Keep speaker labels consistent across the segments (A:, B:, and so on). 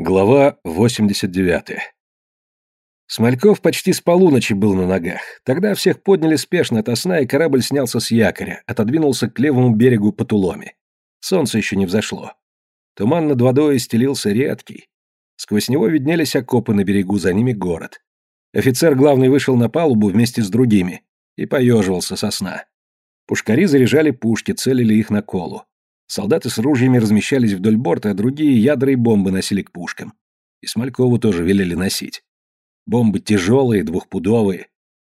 A: Глава 89. Смольков почти с полуночи был на ногах. Тогда всех подняли спешно ото сна, и корабль снялся с якоря, отодвинулся к левому берегу по Туломе. Солнце еще не взошло. Туман над водой стелился редкий. Сквозь него виднелись окопы на берегу, за ними город. Офицер главный вышел на палубу вместе с другими и поеживался со сна. Пушкари заряжали пушки, целили их на колу. Солдаты с ружьями размещались вдоль борта, а другие ядра и бомбы носили к пушкам. И Смолькову тоже велели носить. Бомбы тяжелые, двухпудовые.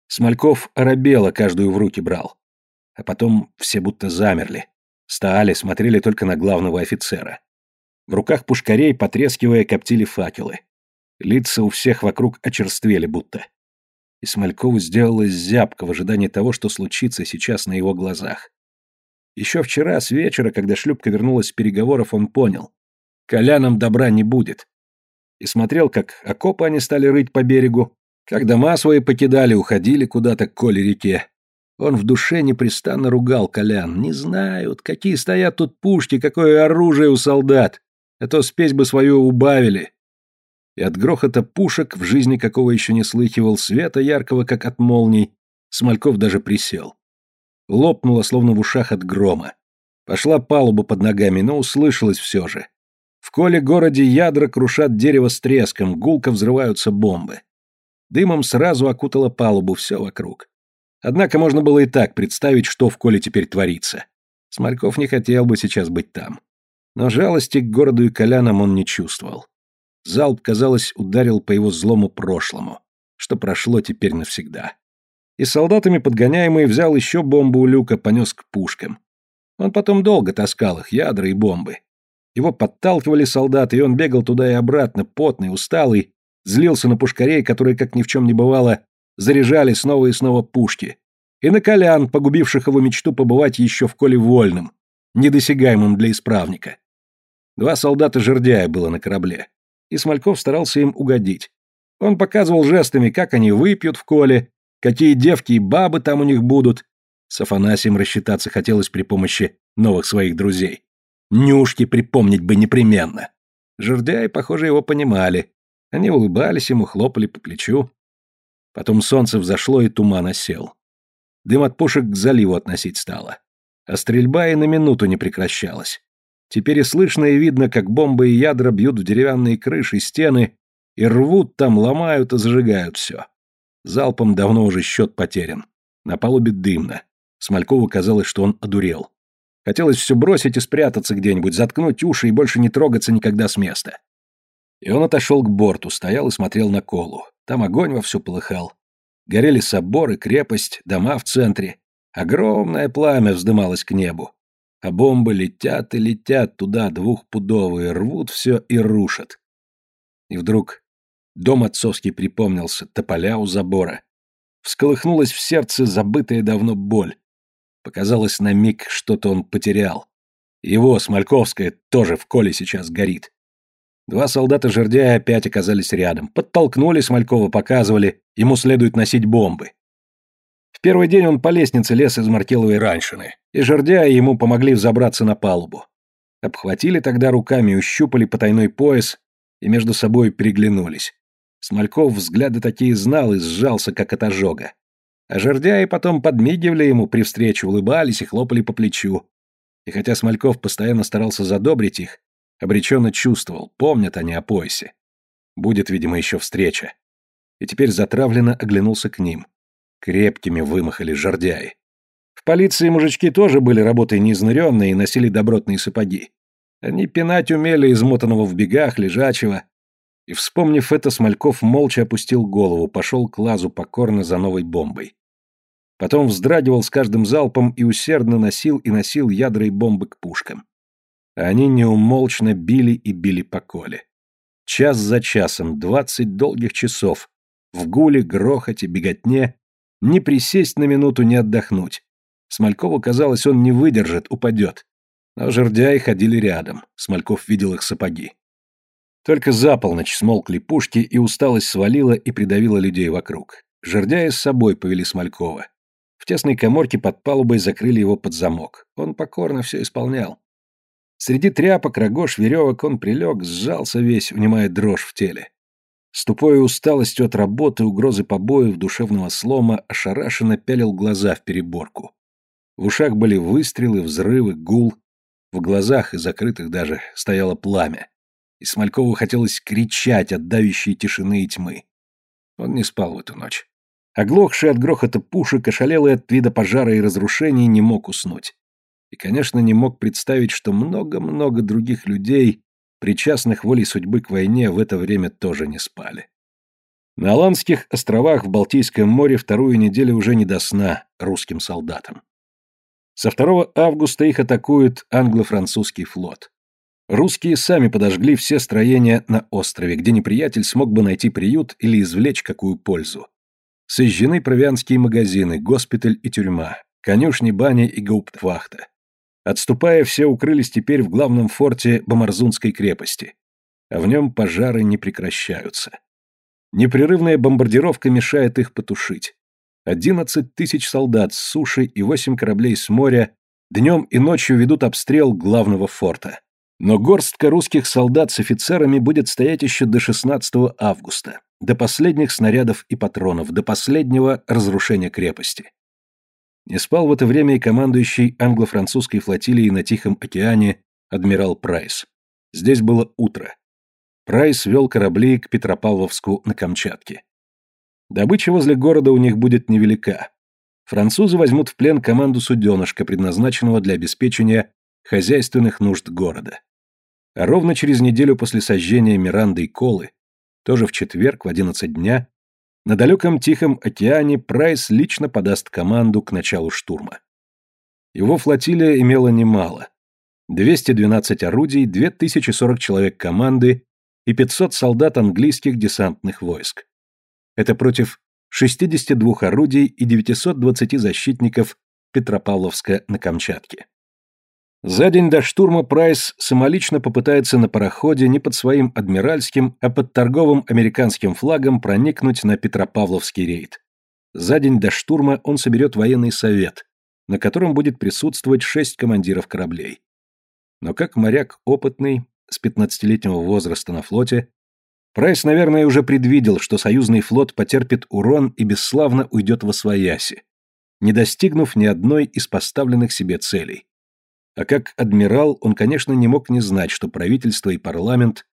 A: Смольков оробело каждую в руки брал. А потом все будто замерли. Стали, смотрели только на главного офицера. В руках пушкарей, потрескивая, коптили факелы. Лица у всех вокруг очерствели будто. И Смолькову сделалось зябко в ожидании того, что случится сейчас на его глазах. Еще вчера с вечера, когда шлюпка вернулась с переговоров, он понял. Колянам добра не будет. И смотрел, как окопы они стали рыть по берегу, как дома свои покидали, уходили куда-то к Коле-реке. Он в душе непрестанно ругал Колян. Не знают, какие стоят тут пушки, какое оружие у солдат. А то спесь бы свою убавили. И от грохота пушек, в жизни какого еще не слыхивал, света яркого, как от молний, Смольков даже присел лопнула, словно в ушах от грома. Пошла палуба под ногами, но услышалось все же. В коле-городе ядра крушат дерево с треском, гулко взрываются бомбы. Дымом сразу окутала палубу все вокруг. Однако можно было и так представить, что в коле теперь творится. Смольков не хотел бы сейчас быть там. Но жалости к городу и колянам он не чувствовал. Залп, казалось, ударил по его злому прошлому, что прошло теперь навсегда и солдатами подгоняемый взял еще бомбу у люка, понес к пушкам. Он потом долго таскал их, ядра и бомбы. Его подталкивали солдаты, и он бегал туда и обратно, потный, усталый, злился на пушкарей, которые, как ни в чем не бывало, заряжали снова и снова пушки. И на колян, погубивших его мечту побывать еще в коле вольным, недосягаемым для исправника. Два солдата жердяя было на корабле, и Смольков старался им угодить. Он показывал жестами, как они выпьют в коле, Какие девки и бабы там у них будут? С Афанасием рассчитаться хотелось при помощи новых своих друзей. Нюшки припомнить бы непременно. Жердяи, похоже, его понимали. Они улыбались ему, хлопали по плечу. Потом солнце взошло, и туман осел. Дым от пушек к заливу относить стало. А стрельба и на минуту не прекращалась. Теперь и слышно, и видно, как бомбы и ядра бьют в деревянные крыши, стены, и рвут там, ломают и зажигают все. Залпом давно уже счет потерян. На палубе дымно. Смолькову казалось, что он одурел. Хотелось все бросить и спрятаться где-нибудь, заткнуть уши и больше не трогаться никогда с места. И он отошел к борту, стоял и смотрел на колу. Там огонь вовсю полыхал. Горели соборы, крепость, дома в центре. Огромное пламя вздымалось к небу. А бомбы летят и летят туда, двухпудовые, рвут все и рушат. И вдруг Дом отцовский припомнился, тополя у забора. Всколыхнулась в сердце забытая давно боль. Показалось на миг, что-то он потерял. Его, Смольковская, тоже в коле сейчас горит. Два солдата жердяя опять оказались рядом. Подтолкнули Смолькова, показывали, ему следует носить бомбы. В первый день он по лестнице лез из Маркеловой раньшины, и жердяя ему помогли взобраться на палубу. Обхватили тогда руками, ущупали потайной пояс и между собой переглянулись. Смольков взгляды такие знал и сжался, как от ожога. А жердяи потом подмигивали ему при встрече, улыбались и хлопали по плечу. И хотя Смольков постоянно старался задобрить их, обреченно чувствовал, помнят они о поясе. Будет, видимо, еще встреча. И теперь затравленно оглянулся к ним. Крепкими вымахали жердяи. В полиции мужички тоже были работой неизнуренные и носили добротные сапоги. Они пинать умели измотанного в бегах, лежачего, и, вспомнив это, Смольков молча опустил голову, пошел к лазу покорно за новой бомбой. Потом вздрагивал с каждым залпом и усердно носил и носил ядра и бомбы к пушкам. А они неумолчно били и били по коле. Час за часом, двадцать долгих часов, в гуле, грохоте, беготне, не присесть на минуту, не отдохнуть. Смолькову казалось, он не выдержит, упадет. Но жердяи ходили рядом, Смольков видел их сапоги. Только за полночь смолкли пушки, и усталость свалила и придавила людей вокруг. Жердяи с собой повели Смолькова. В тесной коморке под палубой закрыли его под замок. Он покорно все исполнял. Среди тряпок, рогож, веревок он прилег, сжался весь, унимая дрожь в теле. С тупой усталостью от работы, угрозы побоев, душевного слома, ошарашенно пялил глаза в переборку. В ушах были выстрелы, взрывы, гул. В глазах, и закрытых даже, стояло пламя. И Смолькову хотелось кричать от давящей тишины и тьмы. Он не спал в эту ночь. Оглохший от грохота пушек, ошалелый от вида пожара и разрушений, не мог уснуть. И, конечно, не мог представить, что много-много других людей, причастных волей судьбы к войне, в это время тоже не спали. На Аландских островах в Балтийском море вторую неделю уже не до сна русским солдатам. Со 2 августа их атакует англо-французский флот. Русские сами подожгли все строения на острове, где неприятель смог бы найти приют или извлечь какую пользу. Сожжены провианские магазины, госпиталь и тюрьма, конюшни, бани и гауптвахта. Отступая, все укрылись теперь в главном форте Бомарзунской крепости. А в нем пожары не прекращаются. Непрерывная бомбардировка мешает их потушить. Одиннадцать тысяч солдат с суши и восемь кораблей с моря днем и ночью ведут обстрел главного форта. Но горстка русских солдат с офицерами будет стоять еще до 16 августа, до последних снарядов и патронов, до последнего разрушения крепости. Не спал в это время и командующий англо-французской флотилией на Тихом океане адмирал Прайс. Здесь было утро. Прайс вел корабли к Петропавловску на Камчатке. Добыча возле города у них будет невелика. Французы возьмут в плен команду суденышка, предназначенного для обеспечения хозяйственных нужд города. А ровно через неделю после сожжения Миранды и Колы, тоже в четверг в 11 дня, на далеком Тихом океане Прайс лично подаст команду к началу штурма. Его флотилия имела немало. 212 орудий, 2040 человек команды и 500 солдат английских десантных войск. Это против 62 орудий и 920 защитников Петропавловска на Камчатке. За день до штурма Прайс самолично попытается на пароходе не под своим адмиральским, а под торговым американским флагом проникнуть на Петропавловский рейд. За день до штурма он соберет военный совет, на котором будет присутствовать шесть командиров кораблей. Но как моряк опытный, с 15-летнего возраста на флоте, Прайс, наверное, уже предвидел, что союзный флот потерпит урон и бесславно уйдет во свояси, не достигнув ни одной из поставленных себе целей. А как адмирал он, конечно, не мог не знать, что правительство и парламент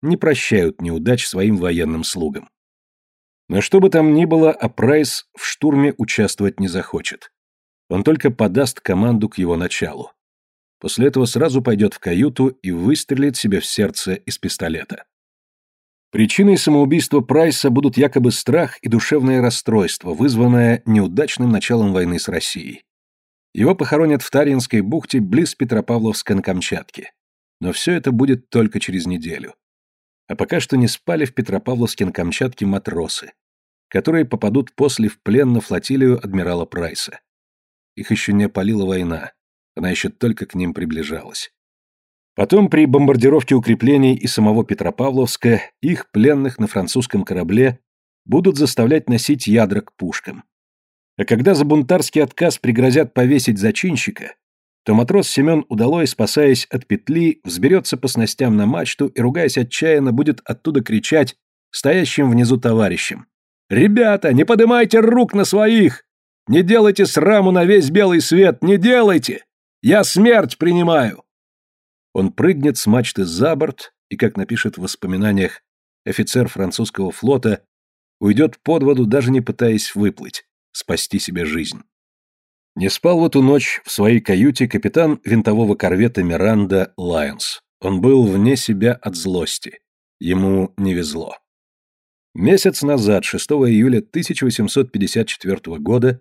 A: не прощают неудач своим военным слугам. Но что бы там ни было, а Прайс в штурме участвовать не захочет. Он только подаст команду к его началу. После этого сразу пойдет в каюту и выстрелит себе в сердце из пистолета. Причиной самоубийства Прайса будут якобы страх и душевное расстройство, вызванное неудачным началом войны с Россией. Его похоронят в Таринской бухте близ Петропавловска на Камчатке. Но все это будет только через неделю. А пока что не спали в Петропавловске на Камчатке матросы, которые попадут после в плен на флотилию адмирала Прайса. Их еще не опалила война, она еще только к ним приближалась. Потом при бомбардировке укреплений и самого Петропавловска их пленных на французском корабле будут заставлять носить ядра к пушкам. А когда за бунтарский отказ пригрозят повесить зачинщика, то матрос Семен Удалой, спасаясь от петли, взберется по снастям на мачту и, ругаясь отчаянно, будет оттуда кричать стоящим внизу товарищам. «Ребята, не поднимайте рук на своих! Не делайте сраму на весь белый свет, не делайте! Я смерть принимаю!» Он прыгнет с мачты за борт и, как напишет в воспоминаниях офицер французского флота, уйдет под воду, даже не пытаясь выплыть спасти себе жизнь. Не спал в эту ночь в своей каюте капитан винтового корвета Миранда Лайонс. Он был вне себя от злости. Ему не везло. Месяц назад, 6 июля 1854 года,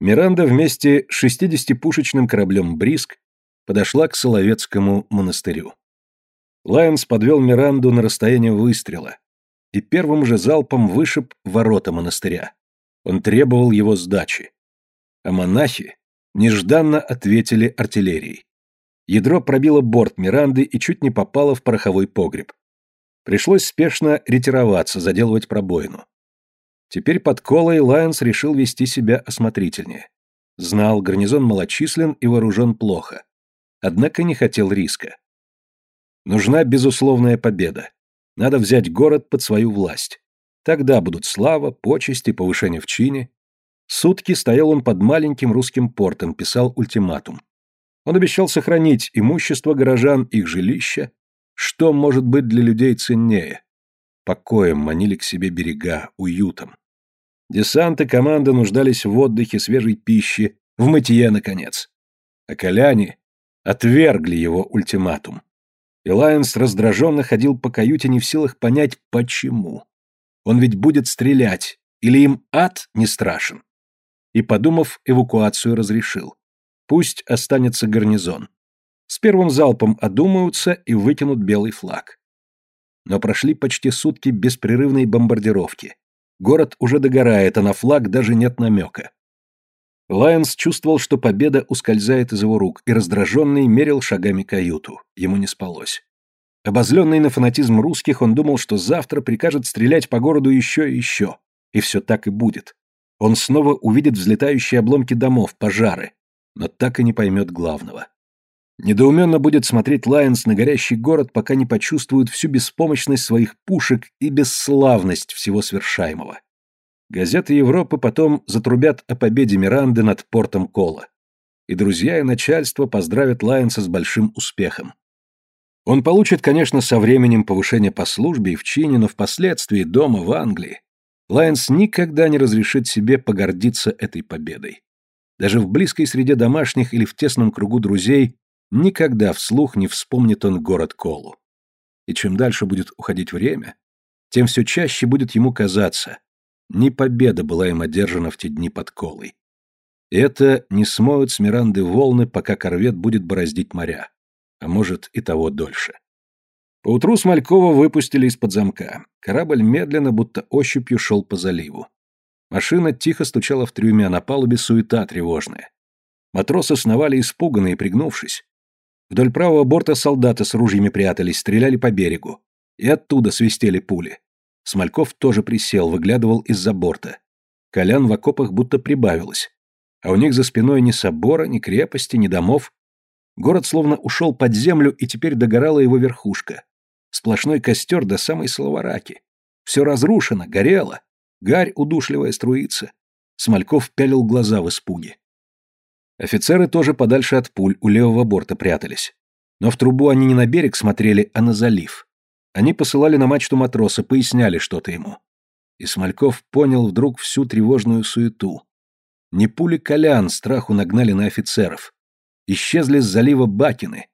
A: Миранда вместе с 60-пушечным кораблем «Бриск» подошла к Соловецкому монастырю. Лайонс подвел Миранду на расстояние выстрела и первым же залпом вышиб ворота монастыря. Он требовал его сдачи. А монахи нежданно ответили артиллерией. Ядро пробило борт Миранды и чуть не попало в пороховой погреб. Пришлось спешно ретироваться, заделывать пробоину. Теперь под колой Лайонс решил вести себя осмотрительнее. Знал, гарнизон малочислен и вооружен плохо. однако не хотел риска. Нужна безусловная победа. Надо взять город под свою власть. Тогда будут слава, почести, повышение в чине. Сутки стоял он под маленьким русским портом, писал ультиматум. Он обещал сохранить имущество горожан, их жилища. Что может быть для людей ценнее? Покоем манили к себе берега, уютом. Десант и команда нуждались в отдыхе, свежей пище, в мытье, наконец. А коляне отвергли его ультиматум. И Лайонс раздраженно ходил по каюте, не в силах понять, почему. Он ведь будет стрелять, или им ад не страшен? И, подумав, эвакуацию разрешил. Пусть останется гарнизон. С первым залпом одумаются и выкинут белый флаг. Но прошли почти сутки беспрерывной бомбардировки. Город уже догорает, а на флаг даже нет намека. Лайонс чувствовал, что победа ускользает из его рук, и раздраженный мерил шагами каюту. Ему не спалось. Обозленный на фанатизм русских, он думал, что завтра прикажет стрелять по городу еще и еще. И все так и будет. Он снова увидит взлетающие обломки домов, пожары, но так и не поймет главного. Недоуменно будет смотреть Лайонс на горящий город, пока не почувствует всю беспомощность своих пушек и бесславность всего свершаемого. Газеты Европы потом затрубят о победе Миранды над портом Кола. И друзья и начальство поздравят Лайонса с большим успехом. Он получит, конечно, со временем повышение по службе и в чине, но впоследствии дома в Англии Лайонс никогда не разрешит себе погордиться этой победой. Даже в близкой среде домашних или в тесном кругу друзей Никогда вслух не вспомнит он город Колу. И чем дальше будет уходить время, тем все чаще будет ему казаться, не победа была им одержана в те дни под Колой. Это не смоют с Миранды волны, пока корвет будет бороздить моря, а может и того дольше. Поутру Смолькова выпустили из-под замка. Корабль медленно, будто ощупью, шел по заливу. Машина тихо стучала в трюме, а на палубе суета тревожная. Матросы сновали испуганные, пригнувшись. Вдоль правого борта солдаты с ружьями прятались, стреляли по берегу. И оттуда свистели пули. Смольков тоже присел, выглядывал из-за борта. Колян в окопах будто прибавилось. А у них за спиной ни собора, ни крепости, ни домов. Город словно ушел под землю, и теперь догорала его верхушка. Сплошной костер до самой Словараки. Все разрушено, горело. Гарь удушливая струится. Смольков пялил глаза в испуге. Офицеры тоже подальше от пуль у левого борта прятались. Но в трубу они не на берег смотрели, а на залив. Они посылали на мачту матроса, поясняли что-то ему. И Смольков понял вдруг всю тревожную суету. Не пули колян страху нагнали на офицеров. Исчезли с залива бакины.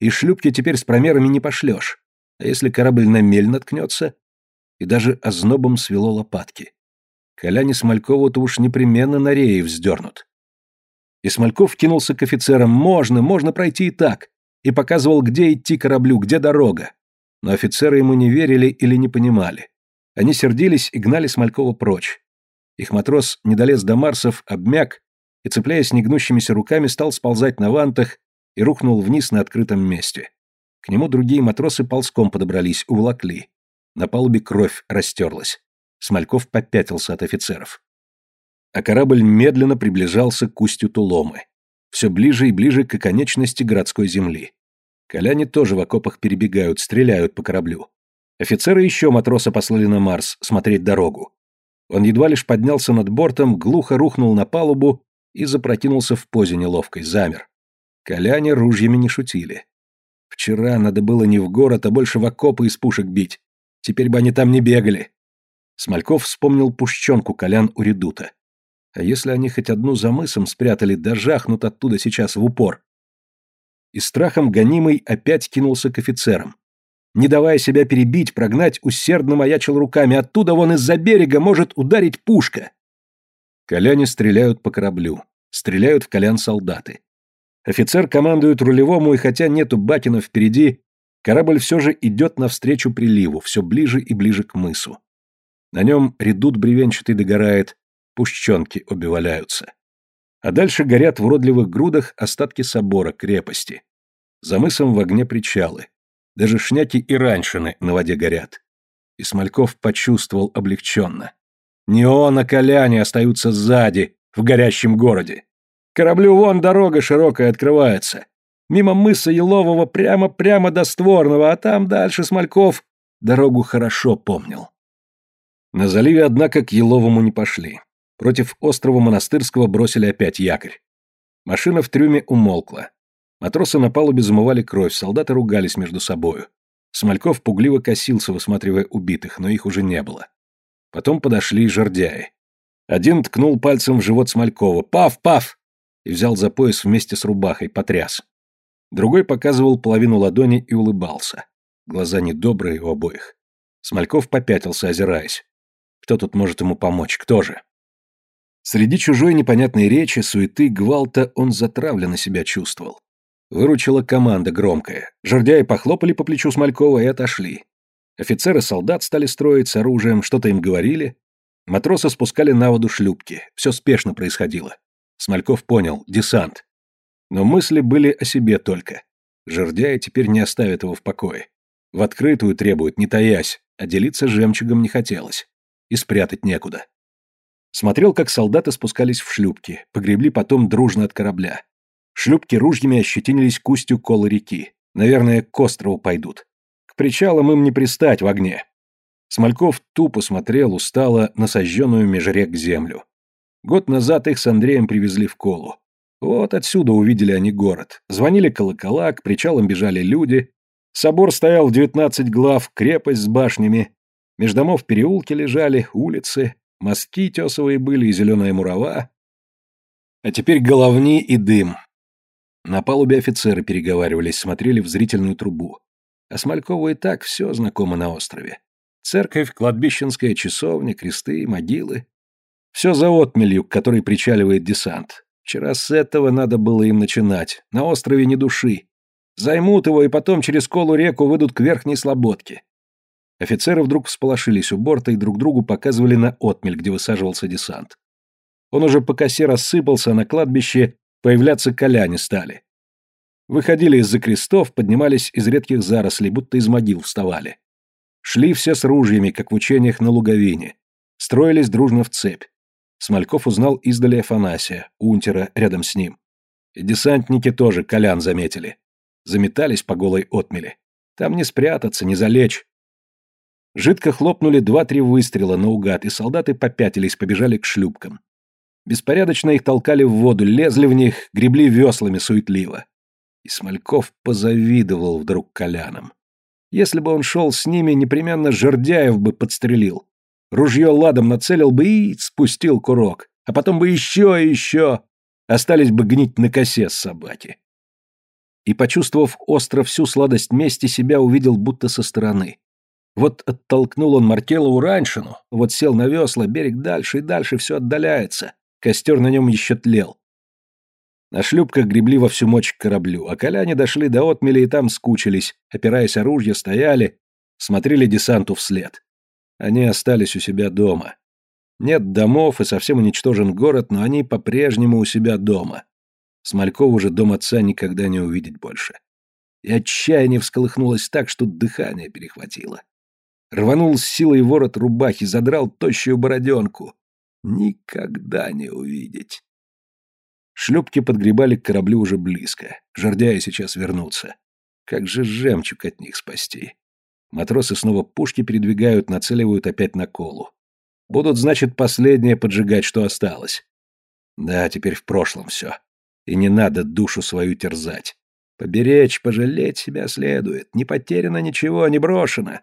A: И шлюпки теперь с промерами не пошлешь. А если корабль на мель наткнется? И даже ознобом свело лопатки. Коляне Смолькову-то уж непременно на реи вздернут. И Смольков кинулся к офицерам. «Можно, можно пройти и так!» И показывал, где идти кораблю, где дорога. Но офицеры ему не верили или не понимали. Они сердились и гнали Смолькова прочь. Их матрос не долез до Марсов, обмяк и, цепляясь негнущимися руками, стал сползать на вантах и рухнул вниз на открытом месте. К нему другие матросы ползком подобрались, уволокли. На палубе кровь растерлась. Смольков попятился от офицеров а корабль медленно приближался к устью Туломы, все ближе и ближе к оконечности городской земли. Коляне тоже в окопах перебегают, стреляют по кораблю. Офицеры еще матроса послали на Марс смотреть дорогу. Он едва лишь поднялся над бортом, глухо рухнул на палубу и запрокинулся в позе неловкой, замер. Коляне ружьями не шутили. Вчера надо было не в город, а больше в окопы из пушек бить. Теперь бы они там не бегали. Смольков вспомнил пушченку Колян у редута. А если они хоть одну за мысом спрятали, да жахнут оттуда сейчас в упор? И страхом гонимый опять кинулся к офицерам. Не давая себя перебить, прогнать, усердно маячил руками. Оттуда вон из-за берега может ударить пушка. Коляне стреляют по кораблю. Стреляют в колян солдаты. Офицер командует рулевому, и хотя нету Бакина впереди, корабль все же идет навстречу приливу, все ближе и ближе к мысу. На нем редут бревенчатый догорает, пущенки обе валяются. А дальше горят в уродливых грудах остатки собора, крепости. За мысом в огне причалы. Даже шняки и раньшины на воде горят. И Смольков почувствовал облегченно. Не он, а коляне остаются сзади, в горящем городе. Кораблю вон дорога широкая открывается. Мимо мыса Елового прямо-прямо до Створного, а там дальше Смольков дорогу хорошо помнил. На заливе, однако, к Еловому не пошли. Против острова Монастырского бросили опять якорь. Машина в трюме умолкла. Матросы на палубе замывали кровь, солдаты ругались между собою. Смольков пугливо косился, высматривая убитых, но их уже не было. Потом подошли жердяи. Один ткнул пальцем в живот Смолькова. «Пав, пав!» и взял за пояс вместе с рубахой, потряс. Другой показывал половину ладони и улыбался. Глаза недобрые у обоих. Смольков попятился, озираясь. Кто тут может ему помочь? Кто же? Среди чужой непонятной речи, суеты, гвалта он затравленно себя чувствовал. Выручила команда громкая. Жердяи похлопали по плечу Смолькова и отошли. Офицеры солдат стали строить с оружием, что-то им говорили. Матросы спускали на воду шлюпки. Все спешно происходило. Смольков понял – десант. Но мысли были о себе только. Жердяи теперь не оставят его в покое. В открытую требуют, не таясь, а делиться жемчугом не хотелось. И спрятать некуда. Смотрел, как солдаты спускались в шлюпки, погребли потом дружно от корабля. Шлюпки ружьями ощетинились к устью колы реки. Наверное, к острову пойдут. К причалам им не пристать в огне. Смольков тупо смотрел устало на сожженную межрек землю. Год назад их с Андреем привезли в колу. Вот отсюда увидели они город. Звонили колокола, к причалам бежали люди. Собор стоял в девятнадцать глав, крепость с башнями. Меж домов переулки лежали, улицы, мостки тесовые были и зеленая мурава. А теперь головни и дым. На палубе офицеры переговаривались, смотрели в зрительную трубу. А Смолькову и так все знакомо на острове. Церковь, кладбищенская часовня, кресты, могилы. Все за отмелью, к которой причаливает десант. Вчера с этого надо было им начинать. На острове ни души. Займут его и потом через колу реку выйдут к верхней слободке. Офицеры вдруг всполошились у борта и друг другу показывали на отмель, где высаживался десант. Он уже по косе рассыпался, а на кладбище появляться коляне стали. Выходили из-за крестов, поднимались из редких зарослей, будто из могил вставали. Шли все с ружьями, как в учениях на луговине. Строились дружно в цепь. Смольков узнал издали Афанасия, унтера рядом с ним. И десантники тоже колян заметили. Заметались по голой отмели. Там не спрятаться, не залечь. Жидко хлопнули два-три выстрела наугад, и солдаты попятились, побежали к шлюпкам. Беспорядочно их толкали в воду, лезли в них, гребли веслами суетливо. И Смольков позавидовал вдруг колянам. Если бы он шел с ними, непременно Жердяев бы подстрелил. Ружье ладом нацелил бы и спустил курок. А потом бы еще и еще. Остались бы гнить на косе собаки. И, почувствовав остро всю сладость мести, себя увидел будто со стороны. Вот оттолкнул он Маркелову раньшину, вот сел на весла, берег дальше и дальше все отдаляется. Костер на нем еще тлел. На шлюпках гребли во всю мощь к кораблю, а коляне дошли до отмели и там скучились, опираясь оружие, стояли, смотрели десанту вслед. Они остались у себя дома. Нет домов и совсем уничтожен город, но они по-прежнему у себя дома. Смолькову же дом отца никогда не увидеть больше. И отчаяние всколыхнулось так, что дыхание перехватило. Рванул с силой ворот рубахи, задрал тощую бороденку. Никогда не увидеть. Шлюпки подгребали к кораблю уже близко. Жордяи сейчас вернутся. Как же жемчуг от них спасти? Матросы снова пушки передвигают, нацеливают опять на колу. Будут, значит, последнее поджигать, что осталось. Да, теперь в прошлом все. И не надо душу свою терзать. Поберечь, пожалеть себя следует. Не потеряно ничего, не брошено.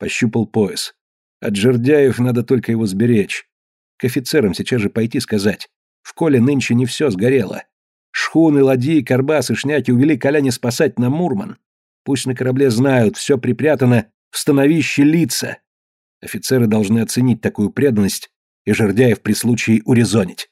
A: Пощупал пояс. От жердяев надо только его сберечь. К офицерам сейчас же пойти сказать. В коле нынче не все сгорело. Шхуны, ладьи, карбасы, шняки увели коляне спасать на Мурман. Пусть на корабле знают, все припрятано в становище лица. Офицеры должны оценить такую преданность и жердяев при случае урезонить.